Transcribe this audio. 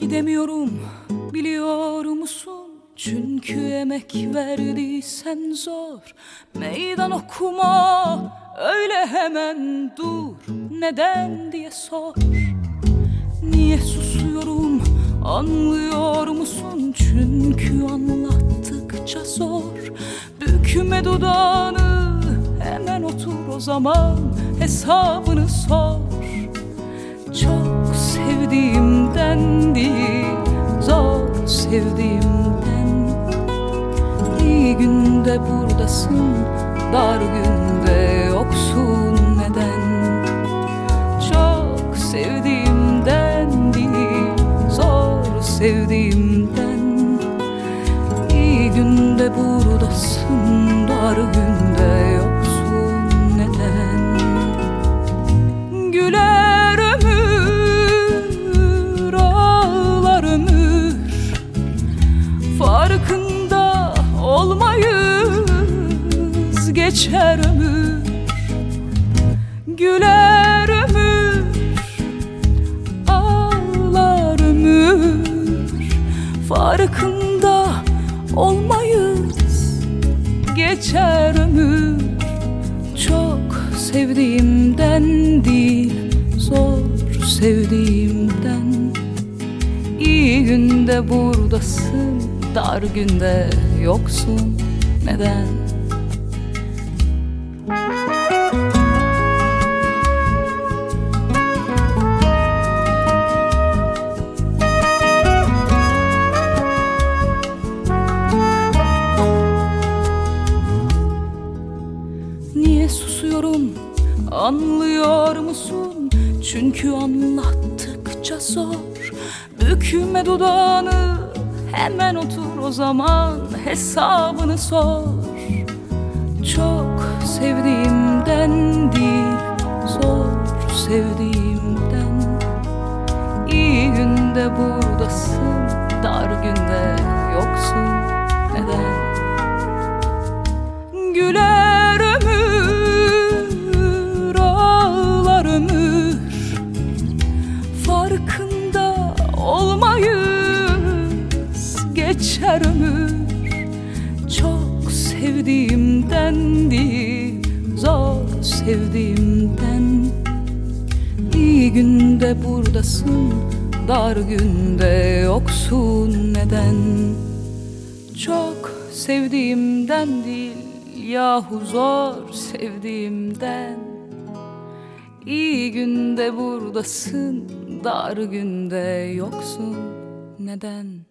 susuyorum biliyor musun? Çünkü emek verdiysen zor. Meydan okuma öyle hemen dur. Neden diye sor. Niye susuyorum? Anlıyor musun? Çünkü anlattıkça zor. Bükme dudağını hemen otur o zaman. Hesabını sor. Çok sevdiğimden değil Zor sevdiğimden. İyi günde buradasın Dar günde yoksun neden? Çok sevdiğimden değil Zor sevdiğimden. İyi günde buradasın Dar günde Geçer ömür Güler ömür Ağlar ömür. Farkında olmayız Geçer ömür. Çok sevdiğimden değil Zor sevdiğimden. İyi günde buradasın Dar günde yoksun. Neden? Susuyorum. Anlıyor musun? Çünkü anlattıkça zor. Bükme dudağını hemen otur o zaman Hesabını sor. Çok sevdiğimden değil Zor sevdiğimden. İyi günde buradasın Dar günde geçer ömür. Çok sevdiğimden değil, zor sevdiğimden. İyi günde buradasın, dar günde yoksun. Neden? Çok sevdiğimden değil yahu zor sevdiğimden. İyi günde buradasın dar günde yoksun. Neden?